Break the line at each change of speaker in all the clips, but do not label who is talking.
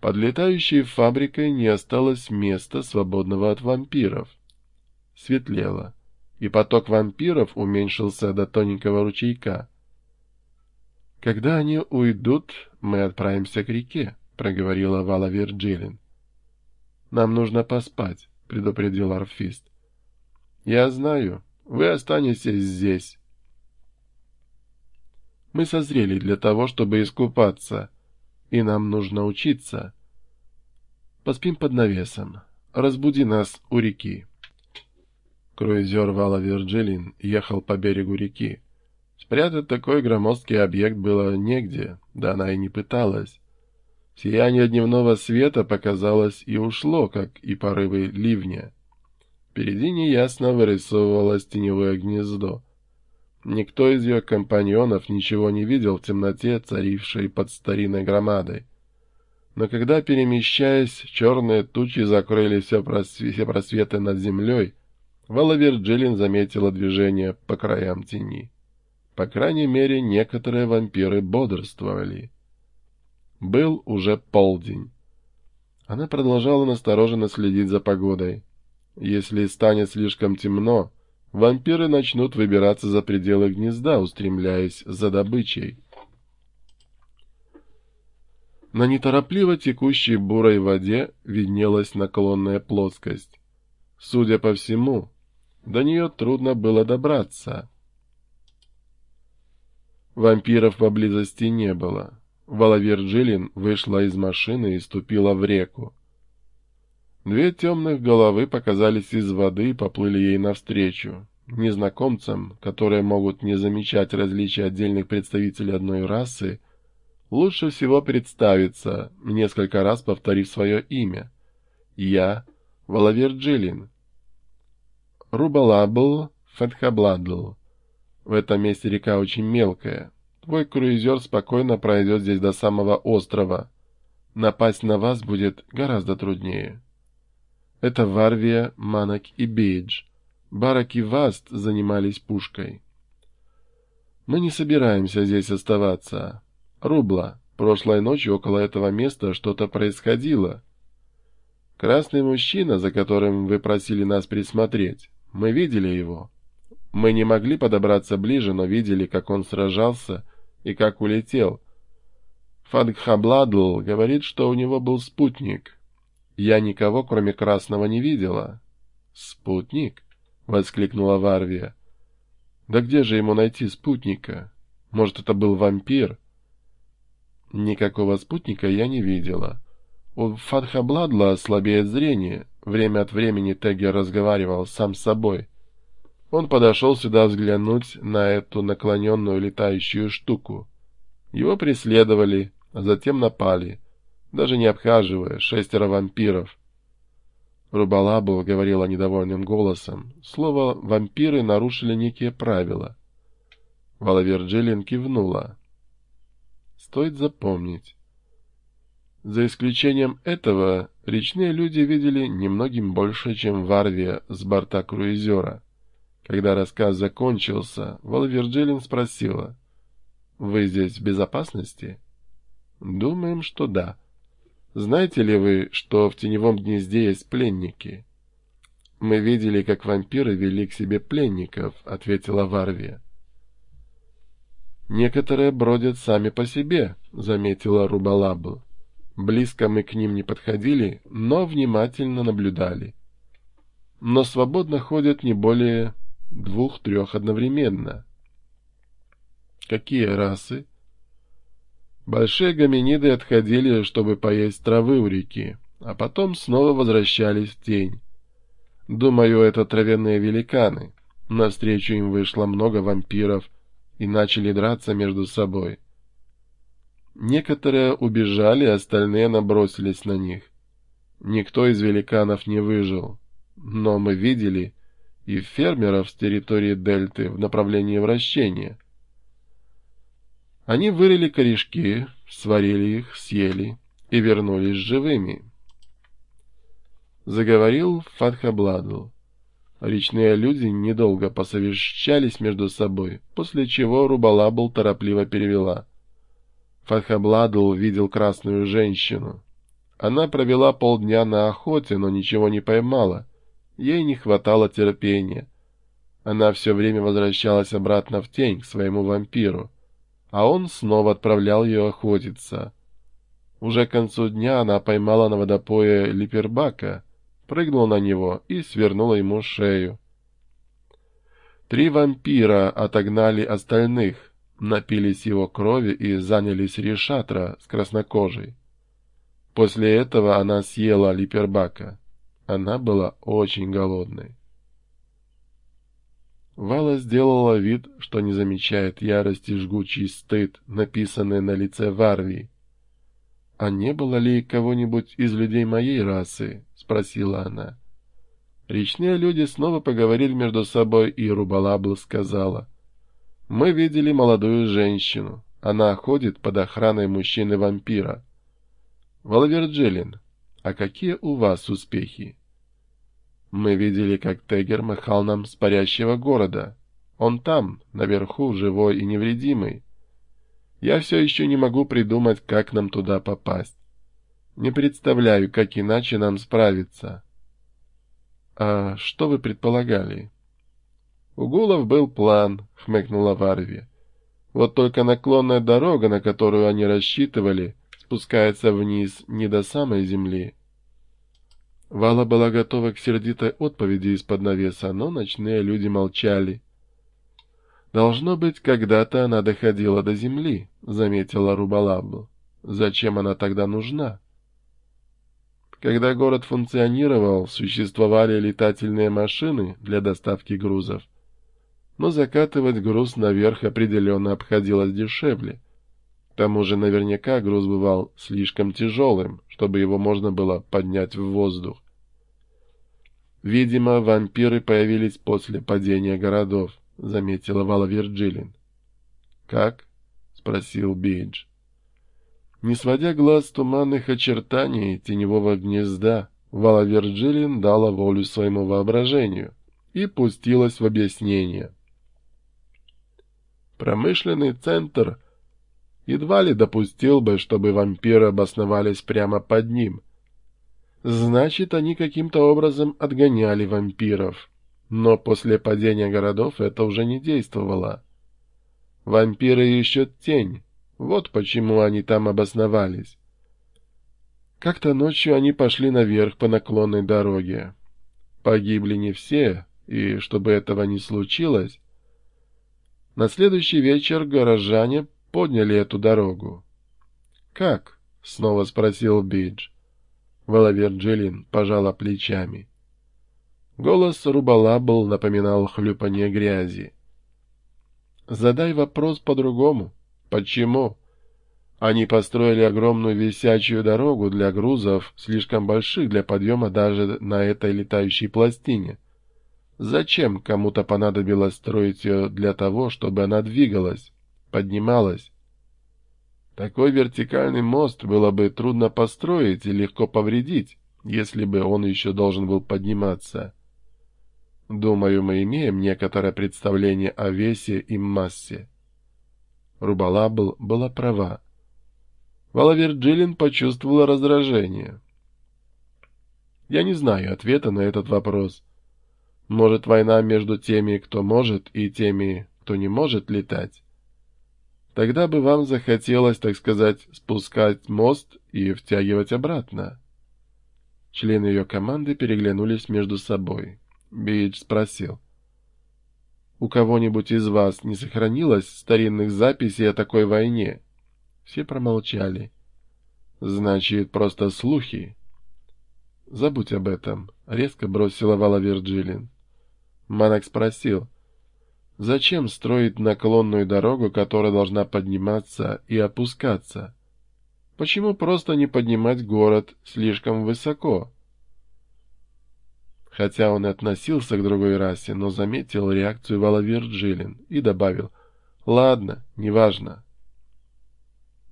Под летающей фабрикой не осталось места, свободного от вампиров. Светлело, и поток вампиров уменьшился до тоненького ручейка. «Когда они уйдут, мы отправимся к реке», — проговорила Вала Вирджилин. «Нам нужно поспать», — предупредил Арфист. «Я знаю. Вы останетесь здесь». «Мы созрели для того, чтобы искупаться», и нам нужно учиться. Поспим под навесом. Разбуди нас у реки. Круизер Вала Вирджилин ехал по берегу реки. Спрятать такой громоздкий объект было негде, да она и не пыталась. Сияние дневного света показалось и ушло, как и порывы ливня. Впереди неясно вырисовывалось теневое гнездо. Никто из ее компаньонов ничего не видел в темноте, царившей под старинной громадой. Но когда, перемещаясь, черные тучи закрыли все, просве все просветы над землей, Вала Вирджилин заметила движение по краям тени. По крайней мере, некоторые вампиры бодрствовали. Был уже полдень. Она продолжала настороженно следить за погодой. Если станет слишком темно, вампиры начнут выбираться за пределы гнезда, устремляясь за добычей. На неторопливо текущей бурой воде виднелась наклонная плоскость. Судя по всему, до нее трудно было добраться. Вампиров поблизости не было. Валавир Джилин вышла из машины и ступила в реку. Две темных головы показались из воды и поплыли ей навстречу. Незнакомцам, которые могут не замечать различия отдельных представителей одной расы, лучше всего представиться, несколько раз повторив свое имя. Я — Валавир Джилин. Рубалабл Фетхабладл. В этом месте река очень мелкая. Твой круизер спокойно пройдет здесь до самого острова. Напасть на вас будет гораздо труднее. Это Варвия, Манак и Бейдж. Барак и Васт занимались пушкой. Мы не собираемся здесь оставаться. Рубла, прошлой ночью около этого места что-то происходило. Красный мужчина, за которым вы просили нас присмотреть, мы видели его. Мы не могли подобраться ближе, но видели, как он сражался и как улетел. Фадгхабладл говорит, что у него был спутник, я никого, кроме Красного, не видела. Спутник? воскликнула Варвия. Да где же ему найти спутника? Может, это был вампир? Никакого спутника я не видела. У Фатхабладла слабеет зрение. Время от времени Тегер разговаривал сам с собой. Он подошел сюда взглянуть на эту наклоненную летающую штуку. Его преследовали, а затем напали даже не обхаживая, шестеро вампиров. Рубалабу говорила недовольным голосом. Слово «вампиры» нарушили некие правила. Валаверджилин кивнула. Стоит запомнить. За исключением этого, речные люди видели немногим больше, чем Варвия с борта круизера. Когда рассказ закончился, Валаверджилин спросила, «Вы здесь в безопасности?» «Думаем, что да». Знаете ли вы, что в теневом гнезде есть пленники? Мы видели, как вампиры вели к себе пленников, ответила Варвия. Некоторые бродят сами по себе, заметила Рубалабл. Близко мы к ним не подходили, но внимательно наблюдали. Но свободно ходят не более двух-трех одновременно. Какие расы? Большие гоминиды отходили, чтобы поесть травы у реки, а потом снова возвращались в тень. Думаю, это травяные великаны. Навстречу им вышло много вампиров и начали драться между собой. Некоторые убежали, остальные набросились на них. Никто из великанов не выжил. Но мы видели и фермеров с территории дельты в направлении вращения — они вырыли корешки, сварили их, съели и вернулись живыми. Заговорил Фатхабладл. Речные люди недолго посовещались между собой, после чего Рубалабл торопливо перевела. Фатхабладл видел красную женщину. Она провела полдня на охоте, но ничего не поймала. Ей не хватало терпения. Она все время возвращалась обратно в тень, к своему вампиру. А он снова отправлял ее охотиться. Уже к концу дня она поймала на водопое липербака, прыгнула на него и свернула ему шею. Три вампира отогнали остальных, напились его крови и занялись решатра с краснокожей. После этого она съела липербака. Она была очень голодной. Вала сделала вид, что не замечает ярости жгучий стыд, написанный на лице Варви. «А не было ли кого-нибудь из людей моей расы?» — спросила она. Речные люди снова поговорили между собой, и Рубалабл сказала. «Мы видели молодую женщину. Она ходит под охраной мужчины-вампира. Валаверджилин, а какие у вас успехи?» «Мы видели, как Тегер махал нам с парящего города. Он там, наверху, живой и невредимый. Я все еще не могу придумать, как нам туда попасть. Не представляю, как иначе нам справиться». «А что вы предполагали?» «У Гулов был план», — хмыкнула Варви. «Вот только наклонная дорога, на которую они рассчитывали, спускается вниз не до самой земли». Вала была готова к сердитой отповеди из-под навеса, но ночные люди молчали. «Должно быть, когда-то она доходила до земли», — заметила Рубалабл. «Зачем она тогда нужна?» Когда город функционировал, существовали летательные машины для доставки грузов. Но закатывать груз наверх определенно обходилось дешевле. Тому же наверняка груз бывал слишком тяжелым, чтобы его можно было поднять в воздух. «Видимо, вампиры появились после падения городов», — заметила Вала Вирджилин. «Как?» — спросил Бейдж. Не сводя глаз туманных очертаний теневого гнезда, Вала Вирджилин дала волю своему воображению и пустилась в объяснение. Промышленный центр едва ли допустил бы, чтобы вампиры обосновались прямо под ним. Значит, они каким-то образом отгоняли вампиров. Но после падения городов это уже не действовало. Вампиры ищут тень, вот почему они там обосновались. Как-то ночью они пошли наверх по наклонной дороге. Погибли не все, и чтобы этого не случилось, на следующий вечер горожане подняли эту дорогу. «Как?» — снова спросил Бидж. Валавер Джилин пожала плечами. Голос Рубалабл напоминал хлюпанье грязи. «Задай вопрос по-другому», Почему? Они построили огромную висячую дорогу для грузов, слишком больших для подъема даже на этой летающей пластине. Зачем кому-то понадобилось строить ее для того, чтобы она двигалась, поднималась? Такой вертикальный мост было бы трудно построить и легко повредить, если бы он еще должен был подниматься. Думаю, мы имеем некоторое представление о весе и массе. Рубалабл была права. Валавер Джилин почувствовала раздражение. Я не знаю ответа на этот вопрос. Может, война между теми, кто может, и теми, кто не может летать? Тогда бы вам захотелось, так сказать, спускать мост и втягивать обратно. Члены ее команды переглянулись между собой. Бидж спросил. — у кого-нибудь из вас не сохранилось старинных записей о такой войне? Все промолчали. Значит, просто слухи. Забудь об этом, резко бросила Вала Вирджилин. Манак спросил, зачем строить наклонную дорогу, которая должна подниматься и опускаться? Почему просто не поднимать город слишком высоко? Хотя он и относился к другой расе, но заметил реакцию Вала Вирджилин и добавил «Ладно, неважно».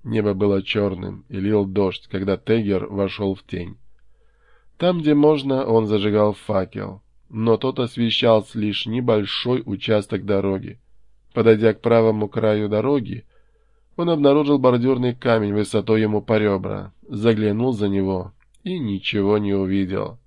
Небо было черным и лил дождь, когда Тегер вошел в тень. Там, где можно, он зажигал факел, но тот освещал лишь небольшой участок дороги. Подойдя к правому краю дороги, он обнаружил бордюрный камень высотой ему по ребра, заглянул за него и ничего не увидел.